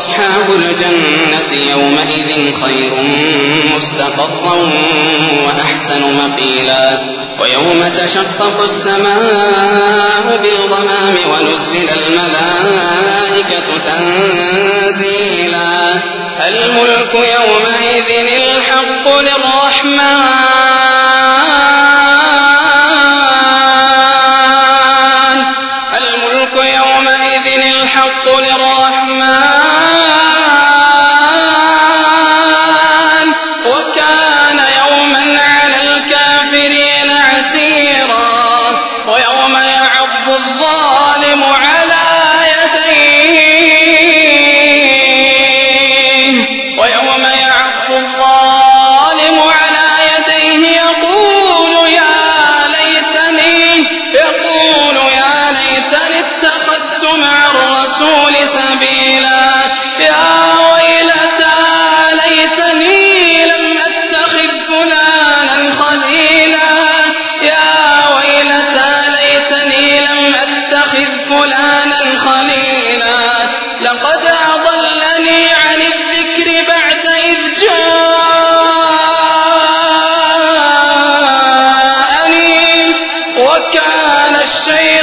أصحاب الجنة يومئذ خير مستقرا وأحسن مقيلا ويوم تشقق السماء بالغمام ونزل الملائكة تنزيلا الملك يومئذ الحق للرحمن الملك يومئذ الحق للرحمن Say.